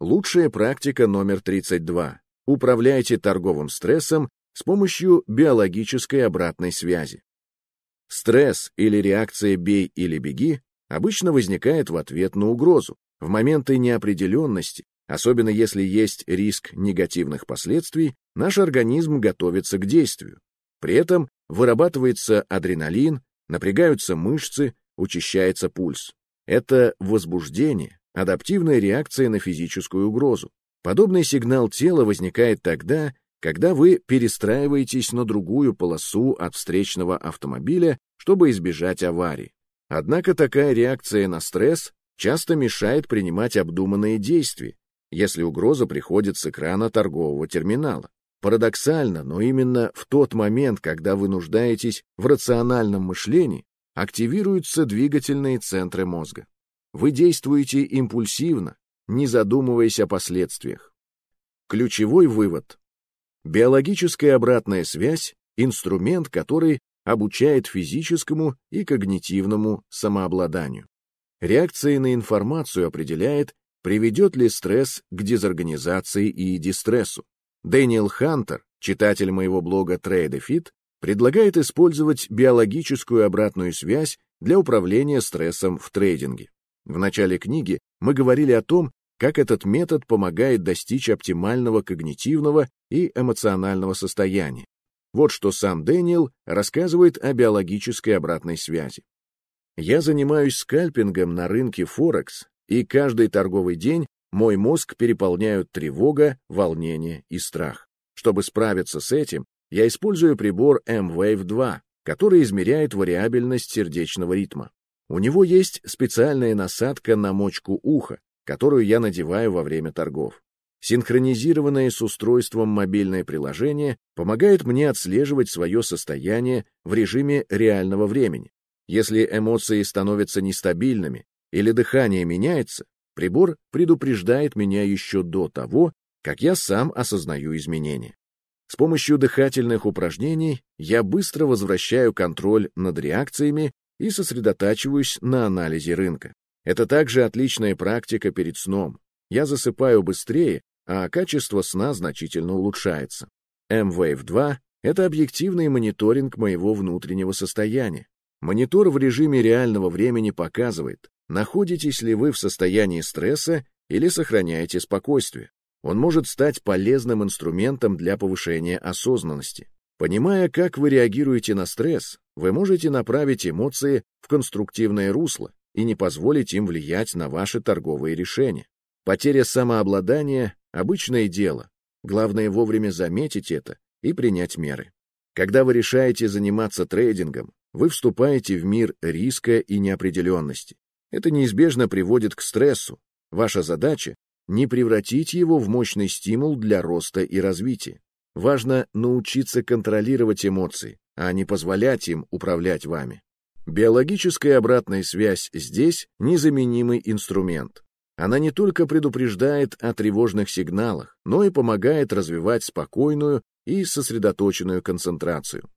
Лучшая практика номер 32. Управляйте торговым стрессом с помощью биологической обратной связи. Стресс или реакция «бей или беги» обычно возникает в ответ на угрозу, в моменты неопределенности, особенно если есть риск негативных последствий, наш организм готовится к действию. При этом вырабатывается адреналин, напрягаются мышцы, учащается пульс. Это возбуждение, адаптивная реакция на физическую угрозу. Подобный сигнал тела возникает тогда, когда вы перестраиваетесь на другую полосу от встречного автомобиля, чтобы избежать аварии. Однако такая реакция на стресс часто мешает принимать обдуманные действия, если угроза приходит с экрана торгового терминала. Парадоксально, но именно в тот момент, когда вы нуждаетесь в рациональном мышлении, активируются двигательные центры мозга. Вы действуете импульсивно, не задумываясь о последствиях. Ключевой вывод. Биологическая обратная связь – инструмент, который обучает физическому и когнитивному самообладанию. Реакция на информацию определяет, приведет ли стресс к дезорганизации и дистрессу. Дэниел Хантер, читатель моего блога TradeFit, предлагает использовать биологическую обратную связь для управления стрессом в трейдинге. В начале книги мы говорили о том, как этот метод помогает достичь оптимального когнитивного и эмоционального состояния. Вот что сам Дэниел рассказывает о биологической обратной связи. Я занимаюсь скальпингом на рынке Форекс, и каждый торговый день мой мозг переполняют тревога, волнение и страх. Чтобы справиться с этим, я использую прибор M-Wave 2, который измеряет вариабельность сердечного ритма. У него есть специальная насадка на мочку уха, которую я надеваю во время торгов. Синхронизированное с устройством мобильное приложение помогает мне отслеживать свое состояние в режиме реального времени. Если эмоции становятся нестабильными или дыхание меняется, прибор предупреждает меня еще до того, как я сам осознаю изменения. С помощью дыхательных упражнений я быстро возвращаю контроль над реакциями и сосредотачиваюсь на анализе рынка. Это также отличная практика перед сном. Я засыпаю быстрее, а качество сна значительно улучшается. M-Wave 2 — это объективный мониторинг моего внутреннего состояния. Монитор в режиме реального времени показывает, находитесь ли вы в состоянии стресса или сохраняете спокойствие. Он может стать полезным инструментом для повышения осознанности. Понимая, как вы реагируете на стресс, вы можете направить эмоции в конструктивное русло и не позволить им влиять на ваши торговые решения. Потеря самообладания – обычное дело. Главное вовремя заметить это и принять меры. Когда вы решаете заниматься трейдингом, вы вступаете в мир риска и неопределенности. Это неизбежно приводит к стрессу. Ваша задача не превратить его в мощный стимул для роста и развития. Важно научиться контролировать эмоции, а не позволять им управлять вами. Биологическая обратная связь здесь – незаменимый инструмент. Она не только предупреждает о тревожных сигналах, но и помогает развивать спокойную и сосредоточенную концентрацию.